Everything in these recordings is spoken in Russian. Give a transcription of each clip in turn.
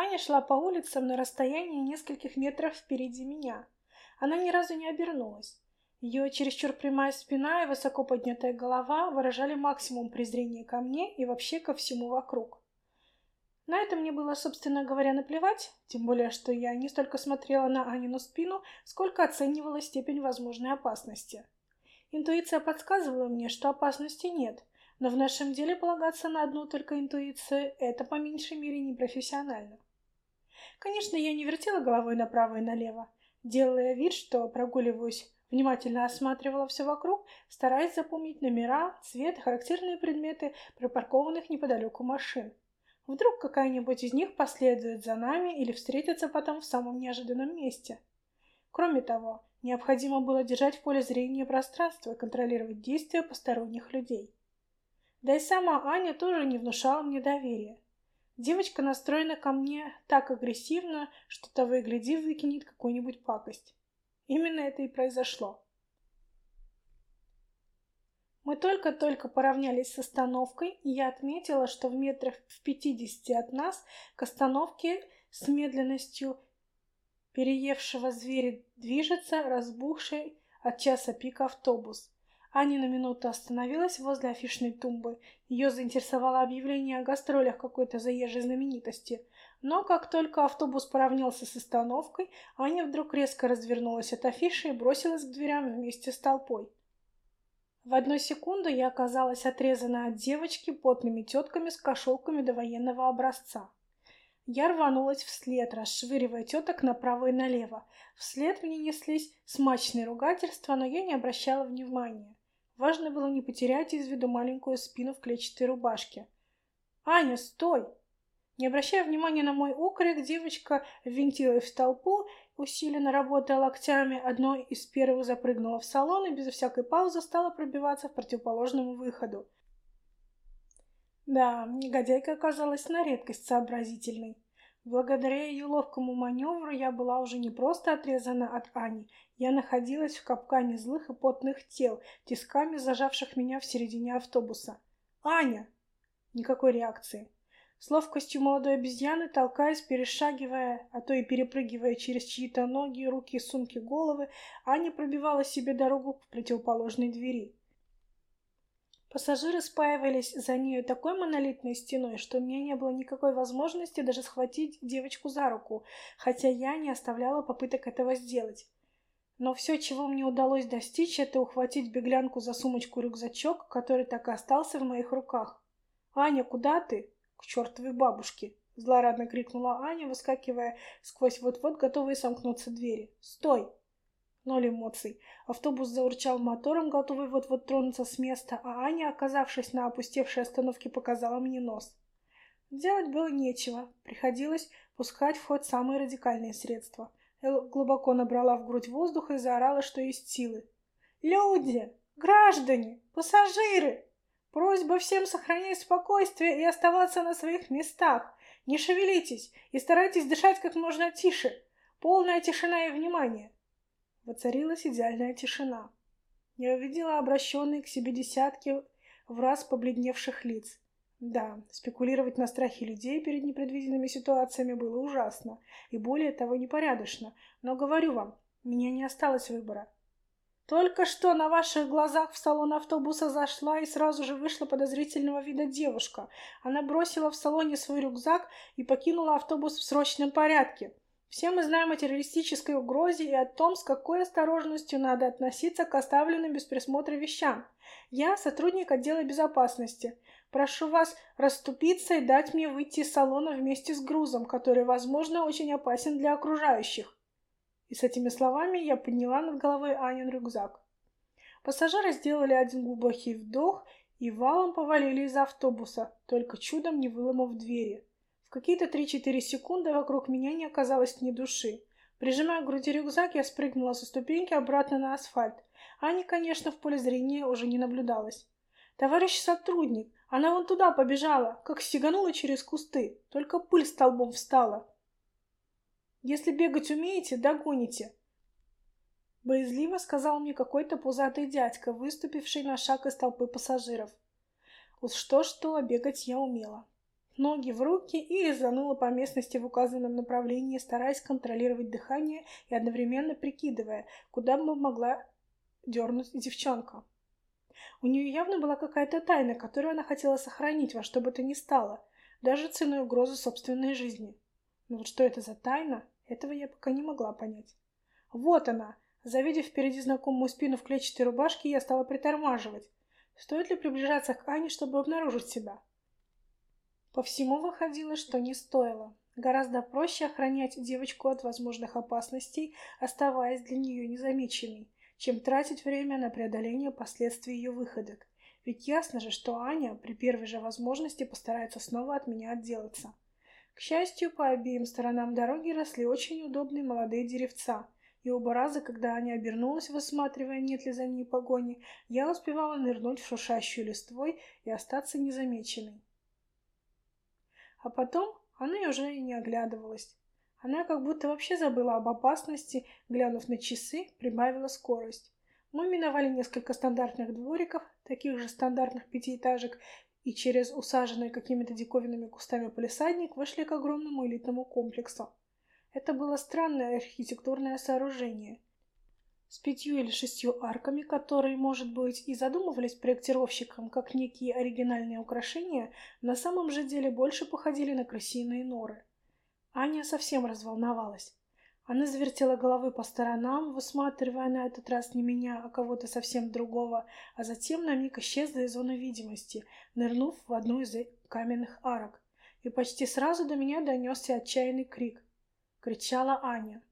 Аня шла по улицам на расстоянии нескольких метров впереди меня. Она ни разу не обернулась. Ее чересчур прямая спина и высоко поднятая голова выражали максимум презрения ко мне и вообще ко всему вокруг. На это мне было, собственно говоря, наплевать, тем более, что я не столько смотрела на Анину спину, сколько оценивала степень возможной опасности. Интуиция подсказывала мне, что опасности нет, но в нашем деле полагаться на одну только интуицию – это по меньшей мере непрофессионально. Конечно, я не вертела головой направо и налево, делая вид, что прогуливаюсь Внимательно осматривала все вокруг, стараясь запомнить номера, цвет характерные предметы припаркованных неподалеку машин. Вдруг какая-нибудь из них последует за нами или встретится потом в самом неожиданном месте. Кроме того, необходимо было держать в поле зрения пространство и контролировать действия посторонних людей. Да и сама Аня тоже не внушала мне доверия. Девочка настроена ко мне так агрессивно, что того и гляди выкинет какую-нибудь пакость. Именно это и произошло. Мы только-только поравнялись с остановкой, и я отметила, что в метрах в пятидесяти от нас к остановке с медленностью переевшего зверя движется разбухший от часа пик автобус. Аня на минуту остановилась возле афишной тумбы. Ее заинтересовало объявление о гастролях какой-то заезжей знаменитости. Но как только автобус поравнялся с остановкой, Аня вдруг резко развернулась от афиши и бросилась к дверям вместе с толпой. В одну секунду я оказалась отрезана от девочки потными тетками с кошелками до военного образца. Я рванулась вслед, расшвыривая теток направо и налево. Вслед мне неслись смачные ругательства, но я не обращала внимания. Важно было не потерять из виду маленькую спину в клетчатой рубашке. «Аня, стой!» Не обращая внимания на мой окрик, девочка ввинтилась в толпу, усиленно работая локтями, одной из первых запрыгнула в салон и безо всякой паузы стала пробиваться в противоположному выходу. Да, негодяйка оказалась на редкость сообразительной. Благодаря ее ловкому маневру я была уже не просто отрезана от Ани, я находилась в капкане злых и потных тел, тисками зажавших меня в середине автобуса. «Аня!» Никакой реакции. С ловкостью молодой обезьяны, толкаясь, перешагивая, а то и перепрыгивая через чьи-то ноги, руки, сумки, головы, Аня пробивала себе дорогу к противоположной двери. Пассажиры спаивались за нею такой монолитной стеной, что у меня не было никакой возможности даже схватить девочку за руку, хотя я не оставляла попыток этого сделать. Но все, чего мне удалось достичь, это ухватить беглянку за сумочку-рюкзачок, который так и остался в моих руках. «Аня, куда ты?» к чертовой бабушке!» Злорадно крикнула Аня, выскакивая сквозь вот-вот готовые сомкнуться двери. «Стой!» Ноль эмоций. Автобус заурчал мотором, готовый вот-вот тронуться с места, а Аня, оказавшись на опустевшей остановке, показала мне нос. Делать было нечего. Приходилось пускать в ход самые радикальные средства. Эл глубоко набрала в грудь воздуха и заорала, что есть силы. «Люди! Граждане! Пассажиры! Просьба всем сохранять спокойствие и оставаться на своих местах. Не шевелитесь и старайтесь дышать как можно тише. Полная тишина и внимание. Воцарилась идеальная тишина. Я увидела обращенные к себе десятки в раз побледневших лиц. Да, спекулировать на страхе людей перед непредвиденными ситуациями было ужасно и более того непорядочно, но говорю вам, меня не осталось выбора. Только что на ваших глазах в салон автобуса зашла и сразу же вышла подозрительного вида девушка. Она бросила в салоне свой рюкзак и покинула автобус в срочном порядке. Все мы знаем о террористической угрозе и о том, с какой осторожностью надо относиться к оставленным без присмотра вещам. Я сотрудник отдела безопасности. Прошу вас расступиться и дать мне выйти из салона вместе с грузом, который, возможно, очень опасен для окружающих. И с этими словами я подняла над головой Анин рюкзак. Пассажиры сделали один глубокий вдох и валом повалили из автобуса, только чудом не выломав двери. В какие-то 3-4 секунды вокруг меня не оказалось ни души. Прижимая к груди рюкзак, я спрыгнула со ступеньки обратно на асфальт. Ани, конечно, в поле зрения уже не наблюдалось. «Товарищ сотрудник, она вон туда побежала, как стеганула через кусты, только пыль столбом встала. Если бегать умеете, догоните. Боязливо сказал мне какой-то пузатый дядька, выступивший на шаг из толпы пассажиров. Уж что-что, бегать я умела. Ноги в руки и резанула по местности в указанном направлении, стараясь контролировать дыхание и одновременно прикидывая, куда бы могла дернуть девчонка. У нее явно была какая-то тайна, которую она хотела сохранить во что бы то ни стало, даже ценой угрозы собственной жизни. Но вот что это за тайна, этого я пока не могла понять. Вот она! Завидев впереди знакомую спину в клетчатой рубашке, я стала притормаживать. Стоит ли приближаться к Ане, чтобы обнаружить себя? По всему выходило, что не стоило. Гораздо проще охранять девочку от возможных опасностей, оставаясь для нее незамеченной, чем тратить время на преодоление последствий ее выходок. Ведь ясно же, что Аня при первой же возможности постарается снова от меня отделаться. К счастью, по обеим сторонам дороги росли очень удобные молодые деревца, и оба раза, когда Аня обернулась, высматривая, нет ли за ней погони, я успевала нырнуть в шуршащую листвой и остаться незамеченной. А потом она уже и не оглядывалась. Она как будто вообще забыла об опасности, глянув на часы, прибавила скорость. Мы миновали несколько стандартных двориков, таких же стандартных пятиэтажек, и через усаженный какими-то диковинными кустами полисадник вышли к огромному элитному комплексу. Это было странное архитектурное сооружение с пятью или шестью арками, которые, может быть, и задумывались проектировщиком как некие оригинальные украшения, на самом же деле больше походили на крысиные норы. Аня совсем разволновалась. Она завертела головой по сторонам, высматривая на этот раз не меня, а кого-то совсем другого, а затем на миг исчезла из зоны видимости, нырнув в одну из каменных арок. И почти сразу до меня донесся отчаянный крик. Кричала Аня.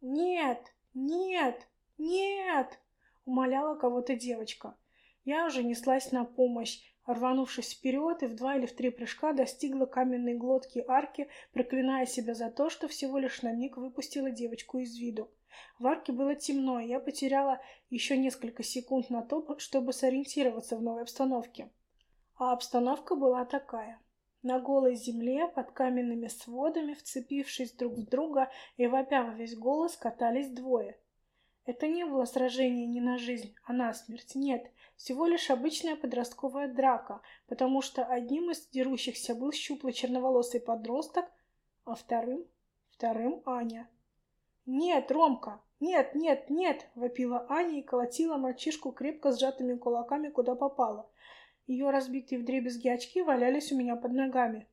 «Нет! Нет! Нет!» — умоляла кого-то девочка. Я уже неслась на помощь, рванувшись вперед и в два или в три прыжка достигла каменной глотки арки, проклиная себя за то, что всего лишь на миг выпустила девочку из виду. В арке было темно, и я потеряла еще несколько секунд на то, чтобы сориентироваться в новой обстановке. А обстановка была такая. На голой земле, под каменными сводами, вцепившись друг в друга и вопя во весь голос, катались двое. Это не было сражение не на жизнь, а на смерть, нет — всего лишь обычная подростковая драка, потому что одним из дерущихся был щуплый черноволосый подросток, а вторым... вторым Аня. «Нет, Ромка! Нет, нет, нет!» — вопила Аня и колотила мальчишку крепко сжатыми кулаками, куда попало. Ее разбитые вдребезги очки валялись у меня под ногами.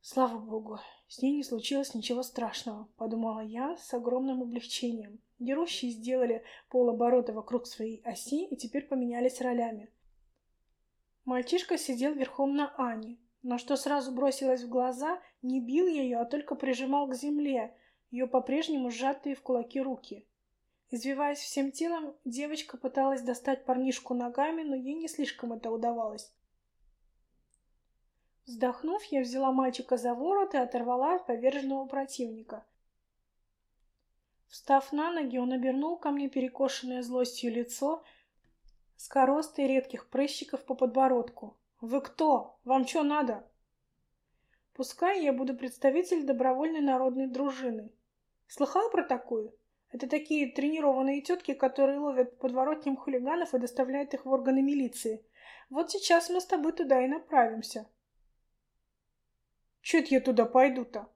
Слава богу, с ней не случилось ничего страшного, подумала я с огромным облегчением. Дерущие сделали полоборота вокруг своей оси и теперь поменялись ролями. Мальчишка сидел верхом на Ане, но что сразу бросилось в глаза, не бил ее, а только прижимал к земле, ее по-прежнему сжатые в кулаки руки. Извиваясь всем телом, девочка пыталась достать парнишку ногами, но ей не слишком это удавалось. Вздохнув, я взяла мальчика за ворот и оторвала от поверженного противника. Встав на ноги, он обернул ко мне перекошенное злостью лицо с коростой редких прыщиков по подбородку. «Вы кто? Вам что надо?» «Пускай я буду представитель добровольной народной дружины. Слыхал про такую? Это такие тренированные тетки, которые ловят подворотням хулиганов и доставляют их в органы милиции. Вот сейчас мы с тобой туда и направимся». «Чё это я туда пойду-то?»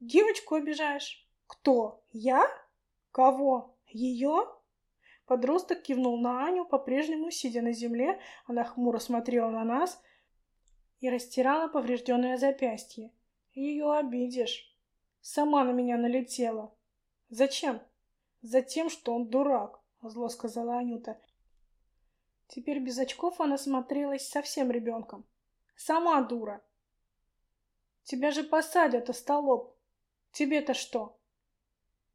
«Девочку обижаешь». «Кто? Я?» «Кого? Ее?» Подросток кивнул на Аню, по-прежнему сидя на земле, она хмуро смотрела на нас и растирала поврежденное запястье. «Ее обидишь. Сама на меня налетела». «Зачем?» «Затем, что он дурак», — зло сказала Анюта. Теперь без очков она смотрелась совсем ребенком. «Сама дура». «Тебя же посадят, остолоп. Тебе-то что?»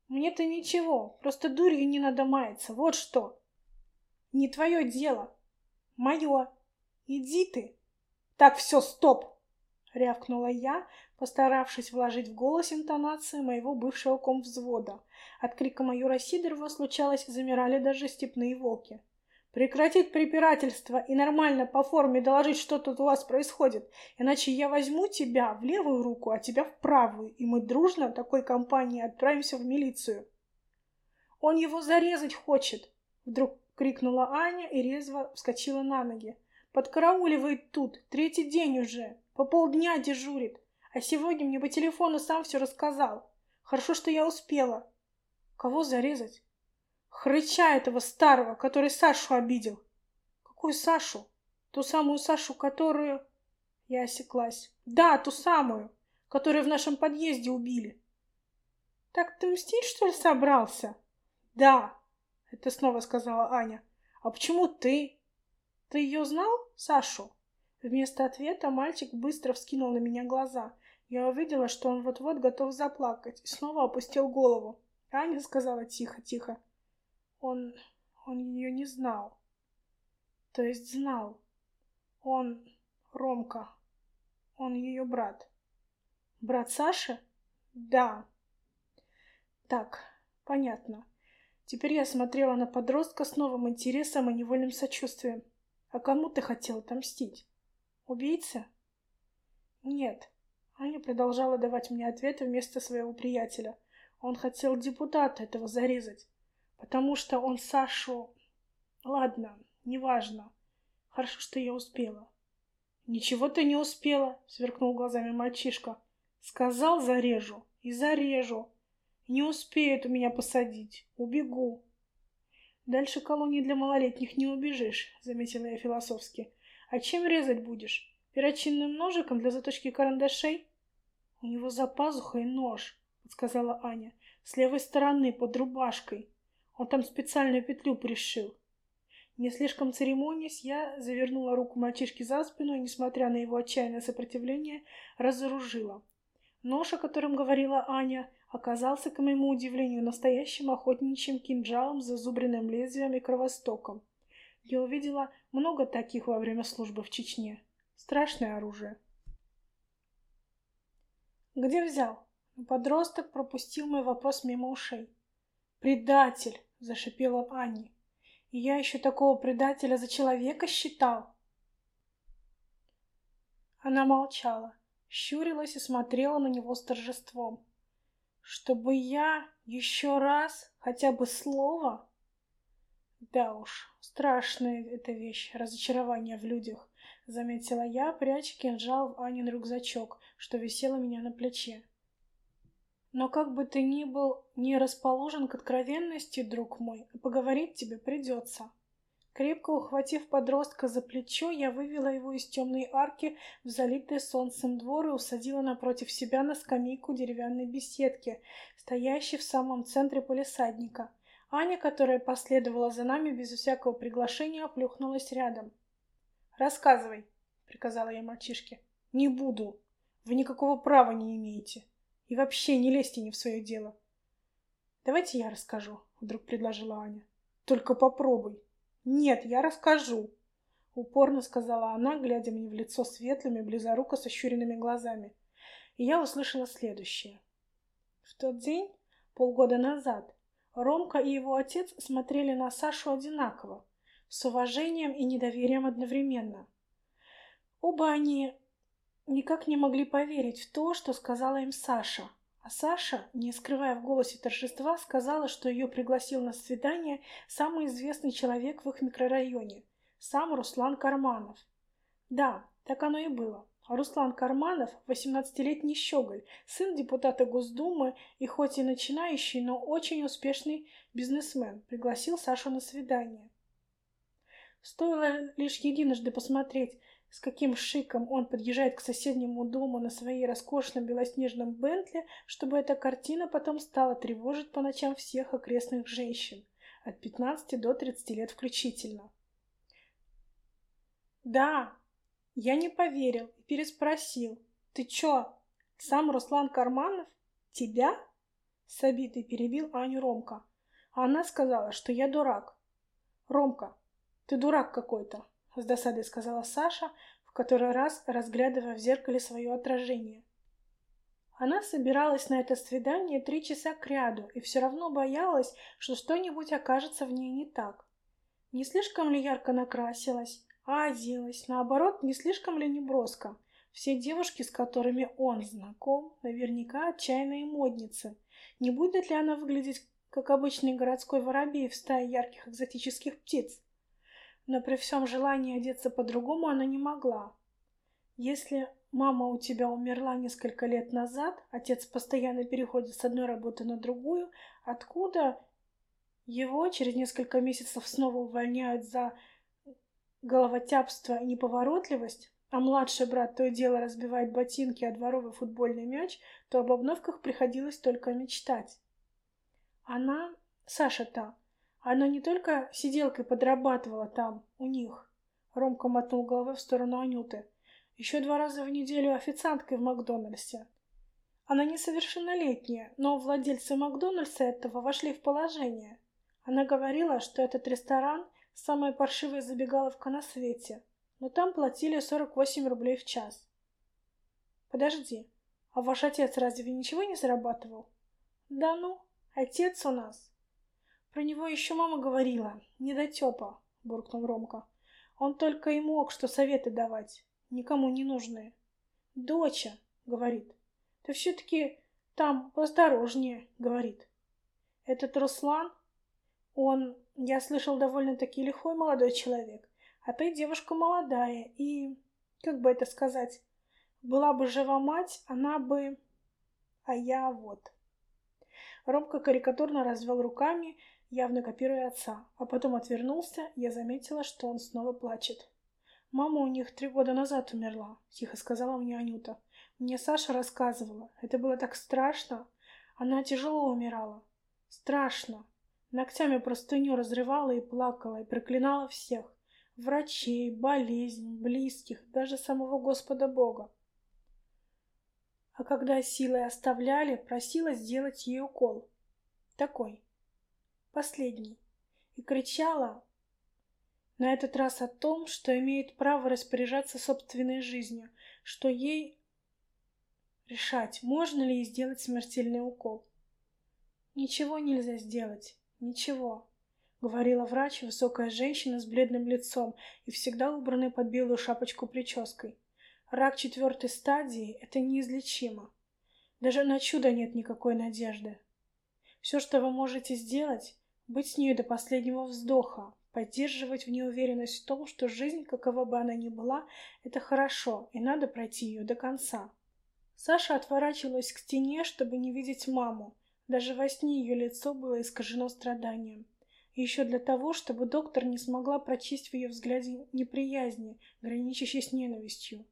Мне-то ничего, просто дурью не надо маяться, вот что. Не твое дело. Мое. Иди ты. Так, все, стоп! Рявкнула я, постаравшись вложить в голос интонацию моего бывшего комвзвода. От крика майора Сидорова случалось, замирали даже степные волки. Прекратить препирательство и нормально по форме доложить, что тут у вас происходит. Иначе я возьму тебя в левую руку, а тебя в правую, и мы дружно такой компанией отправимся в милицию. Он его зарезать хочет, вдруг крикнула Аня и резво вскочила на ноги. Подкарауливает тут, третий день уже. По полдня дежурит. А сегодня мне по телефону сам все рассказал. Хорошо, что я успела. Кого зарезать? Хрыча этого старого, который Сашу обидел. Какую Сашу? Ту самую Сашу, которую... Я осеклась. Да, ту самую, которую в нашем подъезде убили. Так ты мстить, что ли, собрался? Да, это снова сказала Аня. А почему ты? Ты ее знал, Сашу? Вместо ответа мальчик быстро вскинул на меня глаза. Я увидела, что он вот-вот готов заплакать, и снова опустил голову. Аня сказала тихо-тихо. Он... он ее не знал. То есть знал. Он... Ромка. Он ее брат. Брат Саши? Да. Так, понятно. Теперь я смотрела на подростка с новым интересом и невольным сочувствием. А кому ты хотел отомстить? Убийца? Нет. Аня продолжала давать мне ответы вместо своего приятеля. Он хотел депутата этого зарезать. Потому что он Сашу... Ладно, неважно. Хорошо, что я успела. Ничего ты не успела, сверкнул глазами мальчишка. Сказал зарежу и зарежу. Не успеют у меня посадить. Убегу. Дальше колонии для малолетних не убежишь, заметила я философски. А чем резать будешь? Перочинным ножиком для заточки карандашей? У него за пазухой нож, подсказала Аня. С левой стороны, под рубашкой. Он там специальную петлю пришил. Не слишком церемонясь, я завернула руку мальчишки за спину и, несмотря на его отчаянное сопротивление, разоружила. Нож, о котором говорила Аня, оказался, к моему удивлению, настоящим охотничьим кинжалом с зазубренным лезвием и кровостоком. Я увидела много таких во время службы в Чечне. Страшное оружие. «Где взял?» Подросток пропустил мой вопрос мимо ушей. «Предатель!» — зашипела Анни. «И я еще такого предателя за человека считал!» Она молчала, щурилась и смотрела на него с торжеством. «Чтобы я еще раз, хотя бы слово...» «Да уж, страшная эта вещь, разочарование в людях», — заметила я, пряча кинжал в Анин рюкзачок, что висело у меня на плече. Но как бы ты ни был не расположен к откровенности, друг мой, поговорить тебе придется. Крепко ухватив подростка за плечо, я вывела его из темной арки в залитый солнцем двор и усадила напротив себя на скамейку деревянной беседки, стоящей в самом центре полисадника. Аня, которая последовала за нами без всякого приглашения, оплюхнулась рядом. «Рассказывай», — приказала я мальчишке. «Не буду. Вы никакого права не имеете». И вообще не лезьте не в свое дело. Давайте я расскажу, вдруг предложила Аня. Только попробуй. Нет, я расскажу. Упорно сказала она, глядя мне в лицо светлыми, близоруко сощуренными глазами. И я услышала следующее. В тот день, полгода назад, Ромка и его отец смотрели на Сашу одинаково, с уважением и недоверием одновременно. Оба они никак не могли поверить в то, что сказала им Саша. А Саша, не скрывая в голосе торжества, сказала, что ее пригласил на свидание самый известный человек в их микрорайоне, сам Руслан Карманов. Да, так оно и было. Руслан Карманов, 18-летний щеголь, сын депутата Госдумы и хоть и начинающий, но очень успешный бизнесмен, пригласил Сашу на свидание. Стоило лишь единожды посмотреть с каким шиком он подъезжает к соседнему дому на своей роскошном белоснежном Бентли, чтобы эта картина потом стала тревожить по ночам всех окрестных женщин, от 15 до 30 лет включительно. Да, я не поверил и переспросил. Ты чё, сам Руслан Карманов? Тебя? С обидой перебил Аню Ромка. А она сказала, что я дурак. Ромка, ты дурак какой-то с досадой сказала Саша, в который раз разглядывая в зеркале свое отражение. Она собиралась на это свидание три часа кряду и все равно боялась, что что-нибудь окажется в ней не так. Не слишком ли ярко накрасилась, а оделась, наоборот, не слишком ли неброско. Все девушки, с которыми он знаком, наверняка отчаянные модницы. Не будет ли она выглядеть как обычный городской воробей в стае ярких экзотических птиц? Но при всем желании одеться по-другому она не могла. Если мама у тебя умерла несколько лет назад, отец постоянно переходит с одной работы на другую, откуда его через несколько месяцев снова увольняют за головотяпство и неповоротливость, а младший брат то и дело разбивает ботинки о дворовый футбольный мяч, то об обновках приходилось только мечтать. Она, Саша-то, она не только сиделкой подрабатывала там, у них. Ромка мотнул головой в сторону Анюты. Еще два раза в неделю официанткой в Макдональдсе. Она несовершеннолетняя, но владельцы Макдональдса этого вошли в положение. Она говорила, что этот ресторан – самая паршивая забегаловка на свете, но там платили 48 рублей в час. Подожди, а ваш отец разве ничего не зарабатывал? Да ну, отец у нас. Про него еще мама говорила, недотепа, буркнул Ромка. Он только и мог что советы давать, никому не нужные. Доча, говорит, ты все-таки там осторожнее, говорит. Этот Руслан, он, я слышал, довольно-таки лихой молодой человек, а ты девушка молодая и, как бы это сказать, была бы жива мать, она бы... А я вот. Ромка карикатурно развел руками, явно копируя отца, а потом отвернулся, я заметила, что он снова плачет. «Мама у них три года назад умерла», — тихо сказала мне Анюта. «Мне Саша рассказывала. Это было так страшно. Она тяжело умирала. Страшно. Ногтями простыню разрывала и плакала, и проклинала всех врачей, болезнь, близких, даже самого Господа Бога. А когда силой оставляли, просила сделать ей укол. Такой. Последний. И кричала на этот раз о том, что имеет право распоряжаться собственной жизнью, что ей решать, можно ли ей сделать смертельный укол. Ничего нельзя сделать. Ничего. — говорила врач, высокая женщина с бледным лицом и всегда убранной под белую шапочку прической. «Рак четвертой стадии — это неизлечимо. Даже на чудо нет никакой надежды. Все, что вы можете сделать, быть с ней до последнего вздоха, поддерживать в ней уверенность в том, что жизнь, какова бы она ни была, это хорошо, и надо пройти ее до конца». Саша отворачивалась к стене, чтобы не видеть маму. Даже во сне ее лицо было искажено страданием еще для того, чтобы доктор не смогла прочесть в ее взгляде неприязни, граничащей с ненавистью.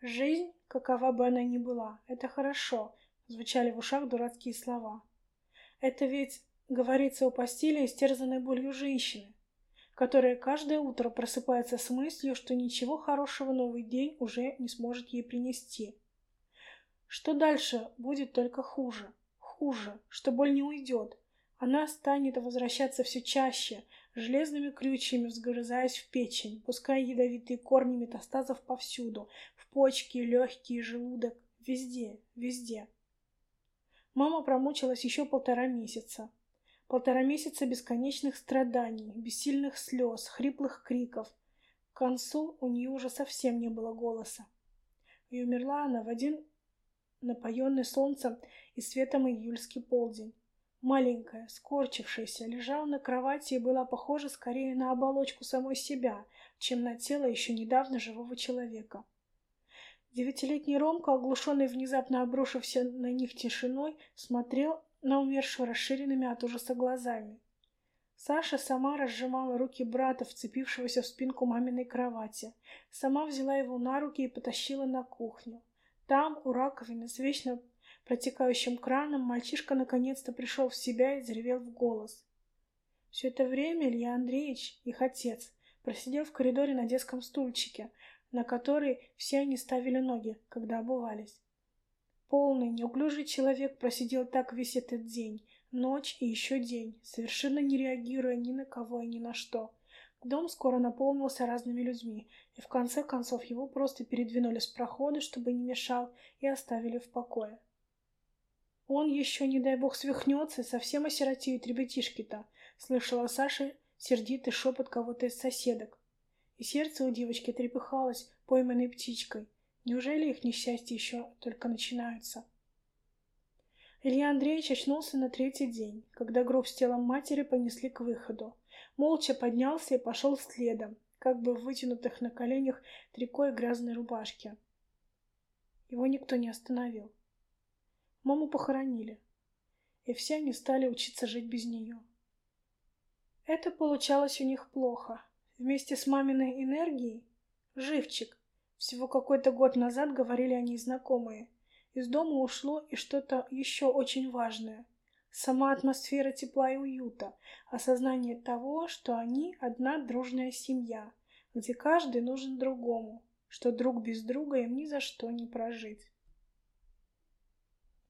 «Жизнь, какова бы она ни была, это хорошо», — звучали в ушах дурацкие слова. «Это ведь говорится о постели, истерзанной болью женщины, которая каждое утро просыпается с мыслью, что ничего хорошего новый день уже не сможет ей принести. Что дальше будет только хуже, хуже, что боль не уйдет, она станет возвращаться все чаще, железными крючьями взгрызаясь в печень, пуская ядовитые корни метастазов повсюду, в почки, легкие, желудок, везде, везде. Мама промучилась еще полтора месяца. Полтора месяца бесконечных страданий, бессильных слез, хриплых криков. К концу у нее уже совсем не было голоса. И умерла она в один напоенный солнцем и светом июльский полдень маленькая, скорчившаяся, лежала на кровати и была похожа скорее на оболочку самой себя, чем на тело еще недавно живого человека. Девятилетний Ромка, оглушенный внезапно обрушився на них тишиной, смотрел на умершего расширенными от ужаса глазами. Саша сама разжимала руки брата, вцепившегося в спинку маминой кровати. Сама взяла его на руки и потащила на кухню. Там, у раковины, с вечно протекающим краном, мальчишка наконец-то пришел в себя и заревел в голос. Все это время Илья Андреевич, их отец, просидел в коридоре на детском стульчике, на который все они ставили ноги, когда обувались. Полный, неуклюжий человек просидел так весь этот день, ночь и еще день, совершенно не реагируя ни на кого и ни на что. Дом скоро наполнился разными людьми, и в конце концов его просто передвинули с прохода, чтобы не мешал, и оставили в покое. Он еще, не дай бог, свихнется совсем осиротеют ребятишки-то, слышала Саша сердитый шепот кого-то из соседок. И сердце у девочки трепыхалось пойманной птичкой. Неужели их несчастья еще только начинаются? Илья Андреевич очнулся на третий день, когда гроб с телом матери понесли к выходу. Молча поднялся и пошел следом, как бы в вытянутых на коленях трико и грязной рубашке. Его никто не остановил. Маму похоронили, и все они стали учиться жить без нее. Это получалось у них плохо. Вместе с маминой энергией живчик. Всего какой-то год назад говорили они знакомые. Из дома ушло и что-то еще очень важное. Сама атмосфера тепла и уюта, осознание того, что они одна дружная семья, где каждый нужен другому, что друг без друга им ни за что не прожить.